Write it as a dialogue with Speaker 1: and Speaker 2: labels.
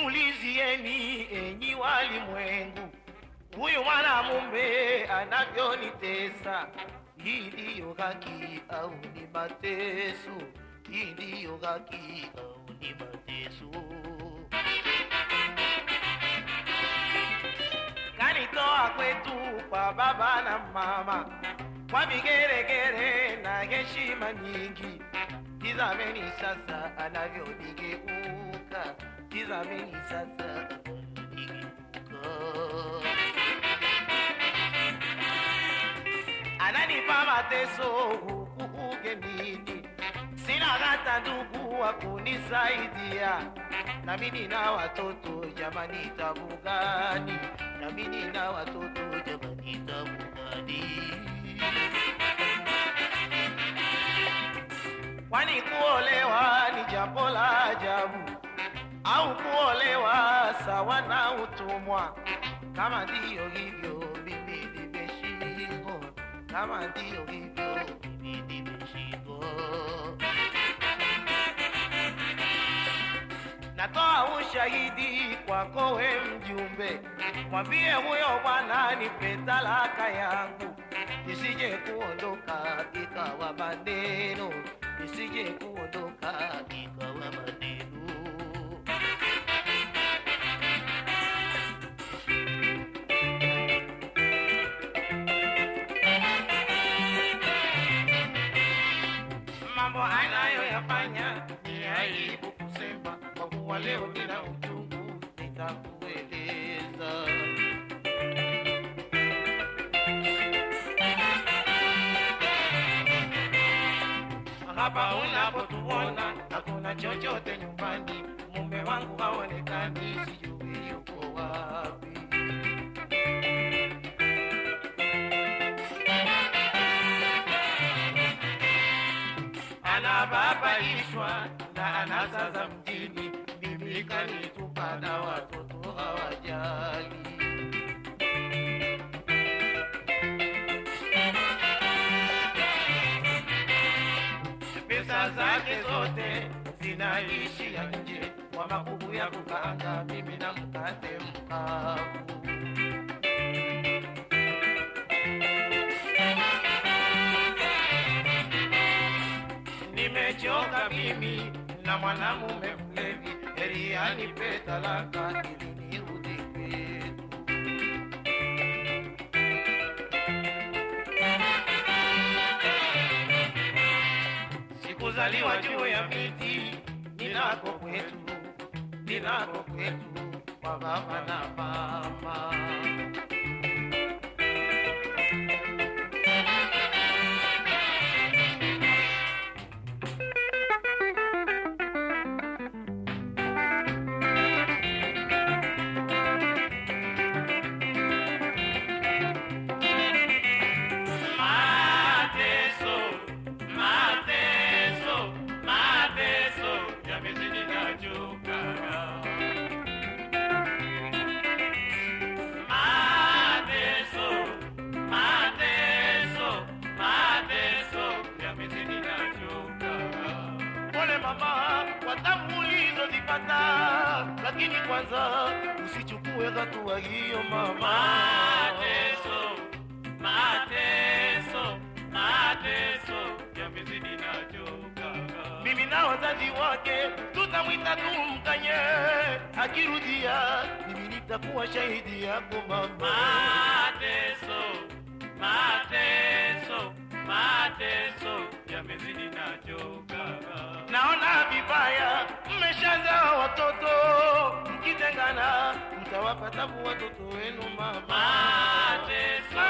Speaker 1: niulizieni enyi walimwengu, huyu mwanamume anavyonitesa, hii ndiyo haki au ni mateso? Hii ndiyo haki au ni mateso? kanitoa kwetu kwa baba na mama kwa vigeregere na heshima nyingi. Tizameni sasa anavyonigeuka, tizameni sasa. Ananipa mateso huku ugenini, sina hata ndugu wa kunisaidia. Nami nina watoto jamani, tabu gani? Nami nina watoto jamani, tabu gani? Kwani kuolewa ni jambo la ajabu au kuolewa sawa na utumwa? Kama ndiyo hivyo, mimi nimeshindwa. Kama ndiyo hivyo, mimi nimeshindwa. Natoa ushahidi kwako we mjumbe, mwambie huyo bwana nipe talaka yangu, nisije kuondoka ikawa maneno, nisije kuondoka mambo anayoyafanya ni aibu kusema, kwa kuwa leo nina uchungu, nitakueleza. Hapa unapotuona hakuna chochote nyumbani, mume wangu haonekani, sijui yuko wapi. Anababaishwa na anasa za mjini, mimi kanitupa na watoto hawajali. Pesa zake zote zinaishia nje kwa makubu ya kukaanga, mimi na mkate mkavu. Na mwanamume mlevi, heri anipe talaka ili nirudi kwetu. Sikuzaliwa juu ya miti, ninako kwetu, ninako kwetu kwa baba na mama. Kwanza usichukue hatua hiyo mama. Mateso, mateso, mateso yamezidi nachoka. Mimi na wazazi wake tutamwita tumkanye, akirudia mimi nitakuwa shahidi yako mama. Mateso, mateso, mateso yamezidi nachoka. Naona vibaya, mmeshazaa watoto, mkitengana mtawapa tabu watoto wenu mama. Mateso,